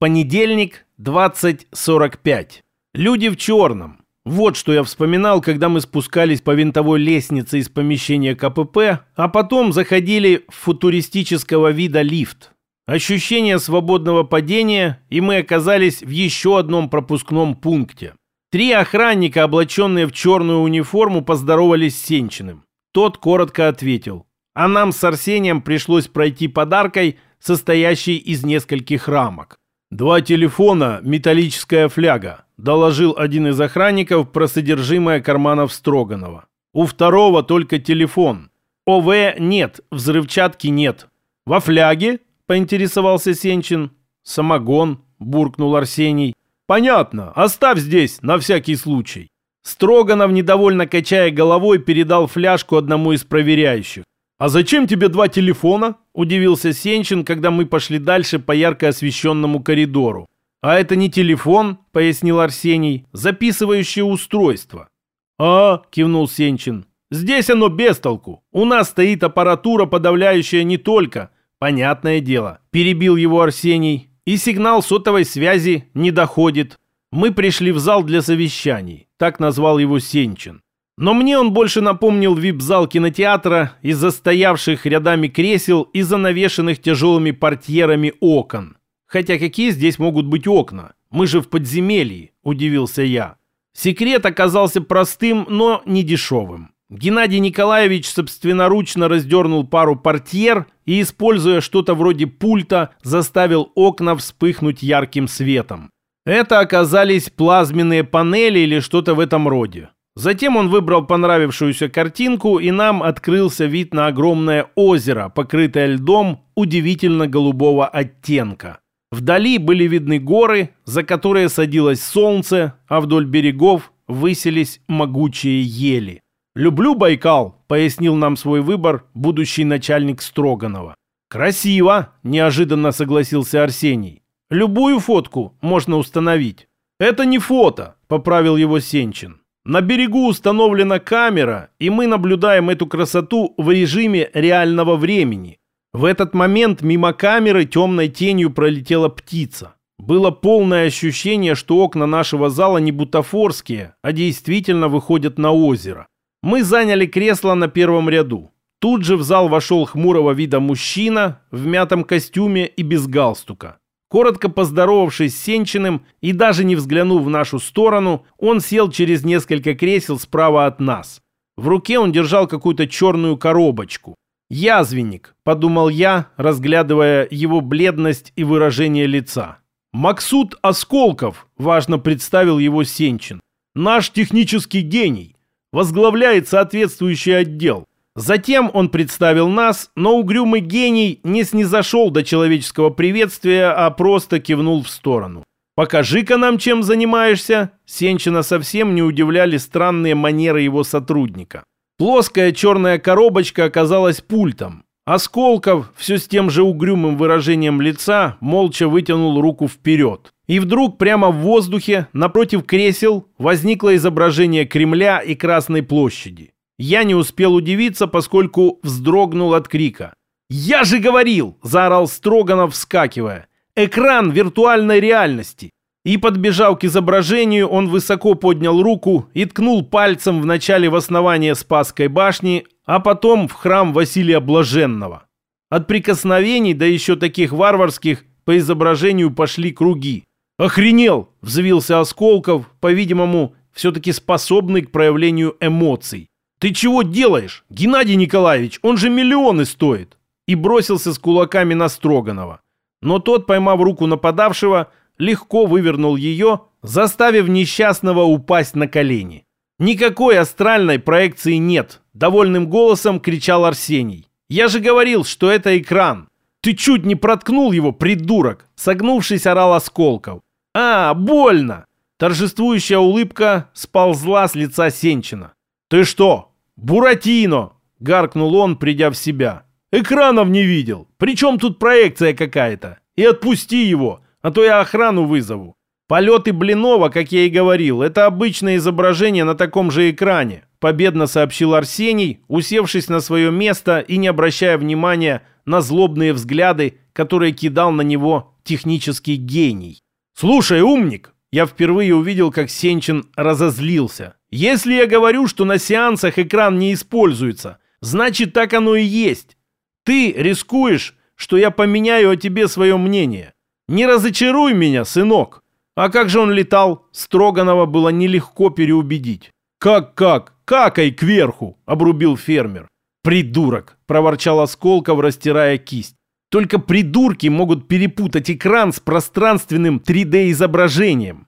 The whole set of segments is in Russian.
Понедельник, 20.45. Люди в черном. Вот что я вспоминал, когда мы спускались по винтовой лестнице из помещения КПП, а потом заходили в футуристического вида лифт. Ощущение свободного падения, и мы оказались в еще одном пропускном пункте. Три охранника, облаченные в черную униформу, поздоровались с Сенчиным. Тот коротко ответил. А нам с Арсением пришлось пройти подаркой, состоящей из нескольких рамок. «Два телефона, металлическая фляга», – доложил один из охранников про содержимое карманов Строганова. «У второго только телефон. ОВ нет, взрывчатки нет». «Во фляге?» – поинтересовался Сенчин. «Самогон», – буркнул Арсений. «Понятно, оставь здесь, на всякий случай». Строганов, недовольно качая головой, передал фляжку одному из проверяющих. «А зачем тебе два телефона?» – удивился Сенчин, когда мы пошли дальше по ярко освещенному коридору. «А это не телефон», – пояснил Арсений, – «записывающее устройство». «А», – кивнул Сенчин, – «здесь оно без толку. У нас стоит аппаратура, подавляющая не только». «Понятное дело», – перебил его Арсений, – «и сигнал сотовой связи не доходит». Мы пришли в зал для совещаний, так назвал его Сенчин. Но мне он больше напомнил вип-зал кинотеатра из-за стоявших рядами кресел и занавешенных тяжелыми портьерами окон. Хотя какие здесь могут быть окна? Мы же в подземелье, удивился я. Секрет оказался простым, но не дешевым. Геннадий Николаевич собственноручно раздернул пару портьер и, используя что-то вроде пульта, заставил окна вспыхнуть ярким светом. Это оказались плазменные панели или что-то в этом роде. Затем он выбрал понравившуюся картинку, и нам открылся вид на огромное озеро, покрытое льдом удивительно голубого оттенка. Вдали были видны горы, за которые садилось солнце, а вдоль берегов высились могучие ели. «Люблю Байкал», — пояснил нам свой выбор будущий начальник Строганова. «Красиво», — неожиданно согласился Арсений. «Любую фотку можно установить». «Это не фото», — поправил его Сенчин. На берегу установлена камера, и мы наблюдаем эту красоту в режиме реального времени. В этот момент мимо камеры темной тенью пролетела птица. Было полное ощущение, что окна нашего зала не бутафорские, а действительно выходят на озеро. Мы заняли кресло на первом ряду. Тут же в зал вошел хмурого вида мужчина в мятом костюме и без галстука. Коротко поздоровавшись с Сенчиным и даже не взглянув в нашу сторону, он сел через несколько кресел справа от нас. В руке он держал какую-то черную коробочку. «Язвенник», — подумал я, разглядывая его бледность и выражение лица. «Максут Осколков», — важно представил его Сенчин. «Наш технический гений. Возглавляет соответствующий отдел. Затем он представил нас, но угрюмый гений не снизошел до человеческого приветствия, а просто кивнул в сторону. «Покажи-ка нам, чем занимаешься!» Сенчина совсем не удивляли странные манеры его сотрудника. Плоская черная коробочка оказалась пультом. Осколков, все с тем же угрюмым выражением лица, молча вытянул руку вперед. И вдруг прямо в воздухе, напротив кресел, возникло изображение Кремля и Красной площади. Я не успел удивиться, поскольку вздрогнул от крика. «Я же говорил!» – заорал Строганов, вскакивая. «Экран виртуальной реальности!» И, подбежав к изображению, он высоко поднял руку и ткнул пальцем вначале в основание Спасской башни, а потом в храм Василия Блаженного. От прикосновений, да еще таких варварских, по изображению пошли круги. «Охренел!» – взвился Осколков, по-видимому, все-таки способный к проявлению эмоций. «Ты чего делаешь? Геннадий Николаевич, он же миллионы стоит!» И бросился с кулаками на Строганова. Но тот, поймав руку нападавшего, легко вывернул ее, заставив несчастного упасть на колени. «Никакой астральной проекции нет!» – довольным голосом кричал Арсений. «Я же говорил, что это экран!» «Ты чуть не проткнул его, придурок!» – согнувшись, орал Осколков. «А, больно!» Торжествующая улыбка сползла с лица Сенчина. «Ты что, «Буратино!» — гаркнул он, придя в себя. «Экранов не видел. Причем тут проекция какая-то? И отпусти его, а то я охрану вызову». «Полеты Блинова, как я и говорил, это обычное изображение на таком же экране», победно сообщил Арсений, усевшись на свое место и не обращая внимания на злобные взгляды, которые кидал на него технический гений. «Слушай, умник!» Я впервые увидел, как Сенчин разозлился. «Если я говорю, что на сеансах экран не используется, значит, так оно и есть. Ты рискуешь, что я поменяю о тебе свое мнение. Не разочаруй меня, сынок!» А как же он летал? Строганова было нелегко переубедить. «Как-как? Какай кверху!» — обрубил фермер. «Придурок!» — проворчал Осколков, растирая кисть. «Только придурки могут перепутать экран с пространственным 3D-изображением».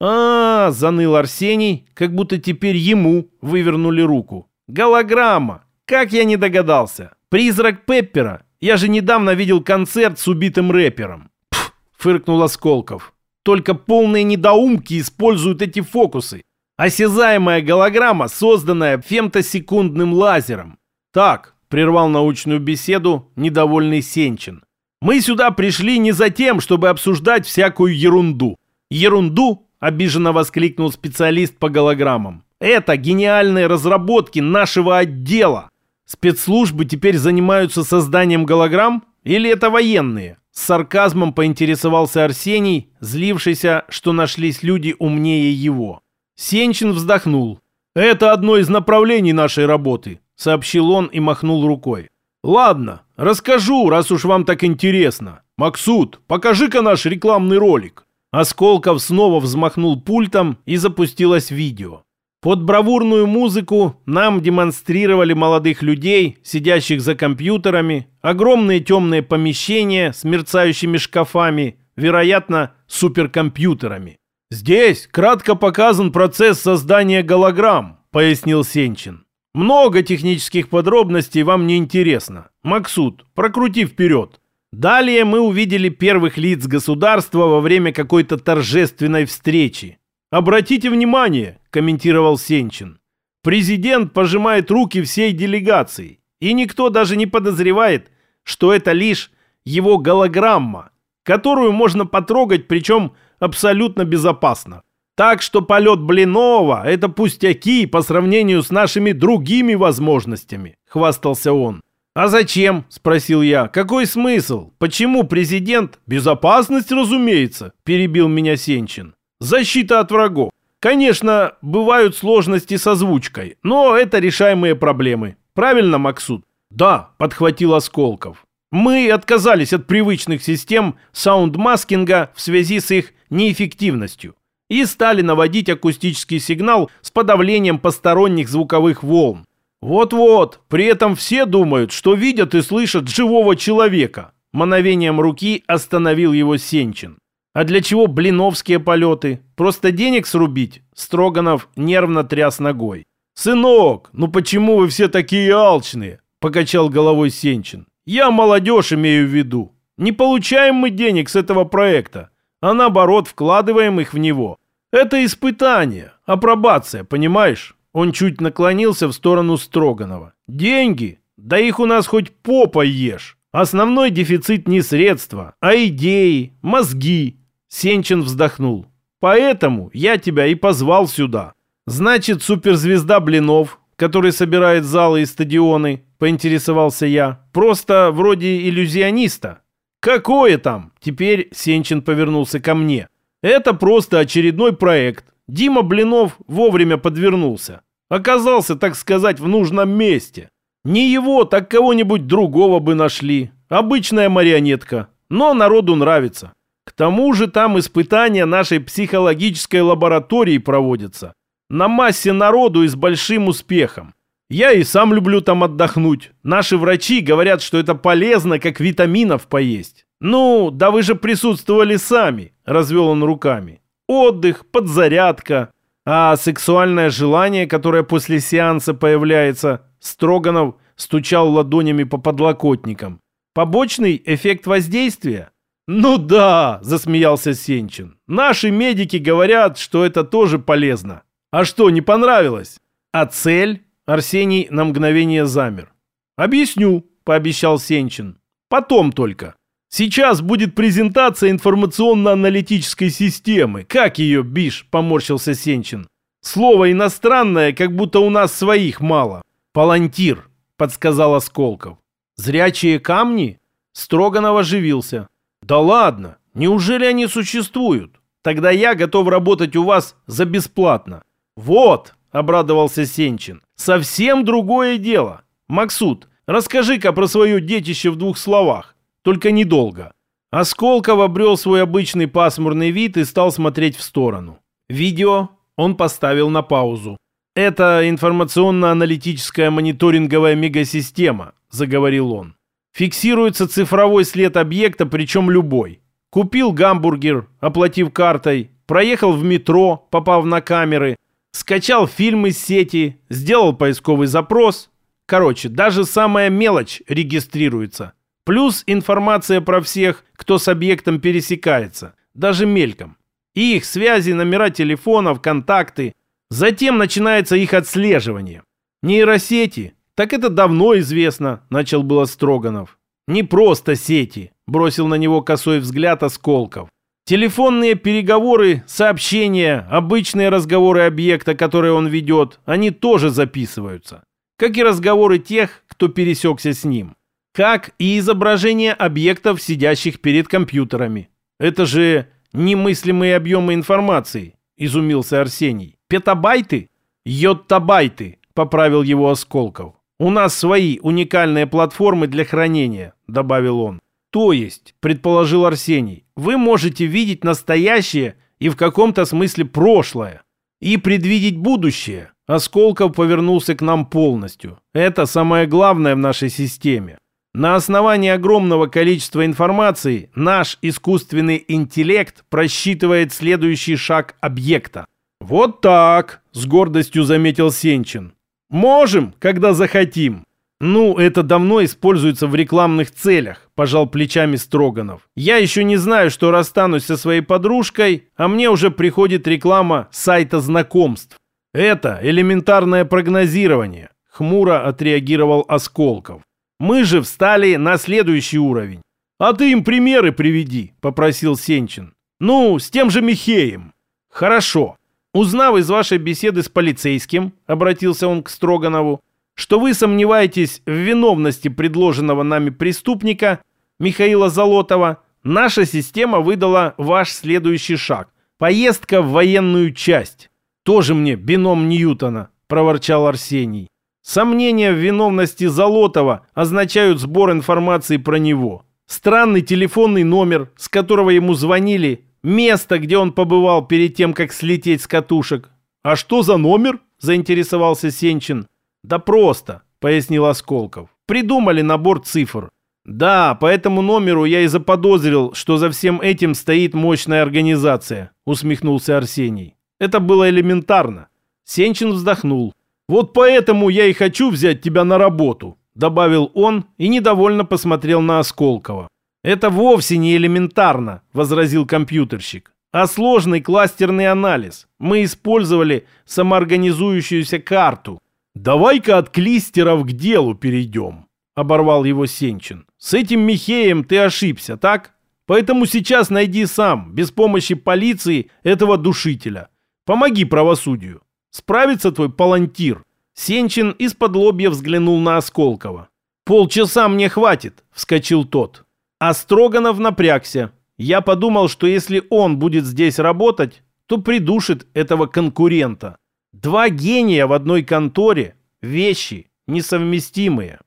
А, -а, заныл Арсений, как будто теперь ему вывернули руку. «Голограмма! Как я не догадался! Призрак Пеппера! Я же недавно видел концерт с убитым рэпером!» «Пф!» — фыркнул Осколков. «Только полные недоумки используют эти фокусы. Осязаемая голограмма, созданная фемтосекундным лазером. Так, прервал научную беседу недовольный Сенчин. Мы сюда пришли не за тем, чтобы обсуждать всякую ерунду. Ерунду? Обиженно воскликнул специалист по голограммам. Это гениальные разработки нашего отдела. Спецслужбы теперь занимаются созданием голограмм? Или это военные? С сарказмом поинтересовался Арсений, злившийся, что нашлись люди умнее его. Сенчин вздохнул. «Это одно из направлений нашей работы», — сообщил он и махнул рукой. «Ладно, расскажу, раз уж вам так интересно. Максут, покажи-ка наш рекламный ролик». Осколков снова взмахнул пультом и запустилось видео. Под бравурную музыку нам демонстрировали молодых людей, сидящих за компьютерами, огромные темные помещения с мерцающими шкафами, вероятно, суперкомпьютерами. «Здесь кратко показан процесс создания голограмм», — пояснил Сенчин. «Много технических подробностей вам не интересно. Максут, прокрути вперед». Далее мы увидели первых лиц государства во время какой-то торжественной встречи. «Обратите внимание», — комментировал Сенчин. «Президент пожимает руки всей делегации, и никто даже не подозревает, что это лишь его голограмма, которую можно потрогать, причем абсолютно безопасно. Так что полет Блинова – это пустяки по сравнению с нашими другими возможностями», – хвастался он. «А зачем?» – спросил я. «Какой смысл? Почему президент?» «Безопасность, разумеется», – перебил меня Сенчин. «Защита от врагов. Конечно, бывают сложности с озвучкой, но это решаемые проблемы. Правильно, Максут?» «Да», – подхватил Осколков. «Мы отказались от привычных систем саундмаскинга в связи с их неэффективностью и стали наводить акустический сигнал с подавлением посторонних звуковых волн. Вот-вот, при этом все думают, что видят и слышат живого человека. Мановением руки остановил его Сенчин. А для чего блиновские полеты? Просто денег срубить? Строганов нервно тряс ногой. «Сынок, ну почему вы все такие алчные?» Покачал головой Сенчин. «Я молодежь имею в виду. Не получаем мы денег с этого проекта а наоборот вкладываем их в него. Это испытание, апробация, понимаешь? Он чуть наклонился в сторону Строганова. Деньги? Да их у нас хоть попа ешь. Основной дефицит не средства, а идеи, мозги. Сенчин вздохнул. Поэтому я тебя и позвал сюда. Значит, суперзвезда Блинов, который собирает залы и стадионы, поинтересовался я, просто вроде иллюзиониста. «Какое там?» Теперь Сенчин повернулся ко мне. «Это просто очередной проект. Дима Блинов вовремя подвернулся. Оказался, так сказать, в нужном месте. Не его, так кого-нибудь другого бы нашли. Обычная марионетка. Но народу нравится. К тому же там испытания нашей психологической лаборатории проводятся. На массе народу и с большим успехом. Я и сам люблю там отдохнуть. Наши врачи говорят, что это полезно, как витаминов поесть. Ну, да вы же присутствовали сами, развел он руками. Отдых, подзарядка. А сексуальное желание, которое после сеанса появляется, Строганов стучал ладонями по подлокотникам. Побочный эффект воздействия? «Ну да», — засмеялся Сенчин. «Наши медики говорят, что это тоже полезно. А что, не понравилось? А цель?» Арсений на мгновение замер. «Объясню», — пообещал Сенчин. «Потом только. Сейчас будет презентация информационно-аналитической системы. Как ее, Биш?» — поморщился Сенчин. «Слово иностранное, как будто у нас своих мало». «Палантир», — подсказал Осколков. «Зрячие камни?» Строганов оживился. «Да ладно, Неужели они существуют? Тогда я готов работать у вас за бесплатно. Вот, обрадовался Сенчин. Совсем другое дело. Максут, расскажи-ка про свое детище в двух словах. Только недолго. Осколков обрел свой обычный пасмурный вид и стал смотреть в сторону. Видео он поставил на паузу. «Это информационно-аналитическая мониторинговая мегасистема», – заговорил он. «Фиксируется цифровой след объекта, причем любой. Купил гамбургер, оплатив картой, проехал в метро, попав на камеры, скачал фильм из сети, сделал поисковый запрос. Короче, даже самая мелочь регистрируется. Плюс информация про всех, кто с объектом пересекается, даже мельком. И их связи, номера телефонов, контакты. Затем начинается их отслеживание. Нейросети, так это давно известно, начал было Строганов. Не просто сети, бросил на него косой взгляд Осколков. Телефонные переговоры, сообщения, обычные разговоры объекта, которые он ведет, они тоже записываются. Как и разговоры тех, кто пересекся с ним. Как и изображение объектов, сидящих перед компьютерами. Это же немыслимые объемы информации, изумился Арсений. Петабайты? Йоттабайты, поправил его Осколков. «У нас свои уникальные платформы для хранения», — добавил он. «То есть», — предположил Арсений, «вы можете видеть настоящее и в каком-то смысле прошлое, и предвидеть будущее». Осколков повернулся к нам полностью. Это самое главное в нашей системе. На основании огромного количества информации наш искусственный интеллект просчитывает следующий шаг объекта. «Вот так», — с гордостью заметил Сенчин. Можем, когда захотим. Ну, это давно используется в рекламных целях, пожал плечами Строганов. Я еще не знаю, что расстанусь со своей подружкой, а мне уже приходит реклама сайта знакомств. Это элементарное прогнозирование, хмуро отреагировал Осколков. Мы же встали на следующий уровень. А ты им примеры приведи, попросил Сенчин. Ну, с тем же Михеем. Хорошо. Узнав из вашей беседы с полицейским, обратился он к Строганову, что вы сомневаетесь в виновности предложенного нами преступника Михаила Золотова, наша система выдала ваш следующий шаг. Поездка в военную часть. Тоже мне бином Ньютона, проворчал Арсений. Сомнения в виновности Золотова означают сбор информации про него. Странный телефонный номер, с которого ему звонили, Место, где он побывал перед тем, как слететь с катушек. «А что за номер?» – заинтересовался Сенчин. «Да просто», – пояснил Осколков. «Придумали набор цифр». «Да, по этому номеру я и заподозрил, что за всем этим стоит мощная организация», – усмехнулся Арсений. «Это было элементарно». Сенчин вздохнул. «Вот поэтому я и хочу взять тебя на работу», – добавил он и недовольно посмотрел на Осколкова. «Это вовсе не элементарно», — возразил компьютерщик, «а сложный кластерный анализ. Мы использовали самоорганизующуюся карту». «Давай-ка от клистеров к делу перейдем», — оборвал его Сенчин. «С этим Михеем ты ошибся, так? Поэтому сейчас найди сам, без помощи полиции, этого душителя. Помоги правосудию. Справится твой палантир». Сенчин из-под лобья взглянул на Осколкова. «Полчаса мне хватит», — вскочил тот. А Строганов напрягся. Я подумал, что если он будет здесь работать, то придушит этого конкурента. Два гения в одной конторе – вещи несовместимые.